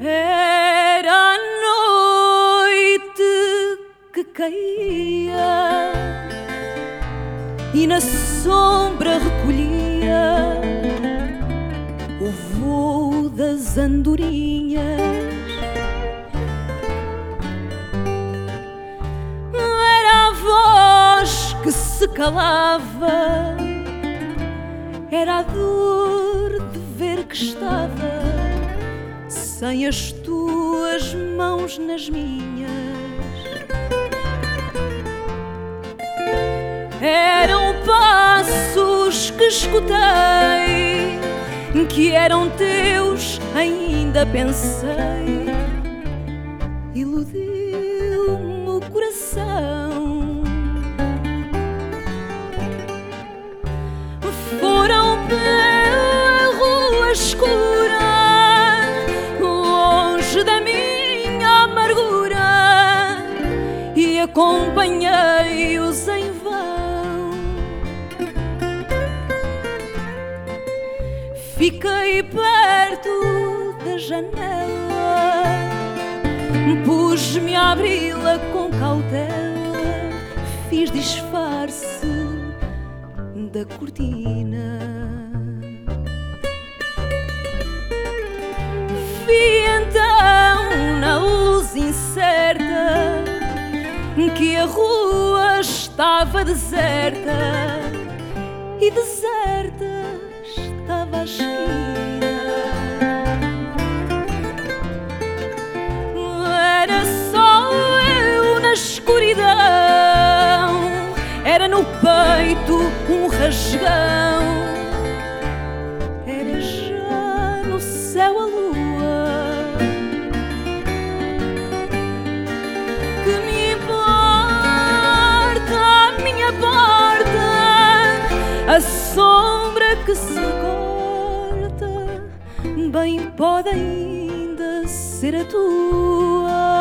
Era a noite que caía e na sombra recolhia o voo das andorinhas. Era a voz que se calava, era a dor sem as tuas mãos nas minhas. Eram passos que escutei, que eram teus, ainda pensei. Acompanhei-os em vão. Fiquei perto da janela, pus-me a abri-la com cautela, fiz disfarce da cortina. Vi então na luz incerta que a rua estava deserta e deserta estava a esquina. Era só eu na escuridão, era no peito um rasgão, também pode ainda ser a tua.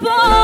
upon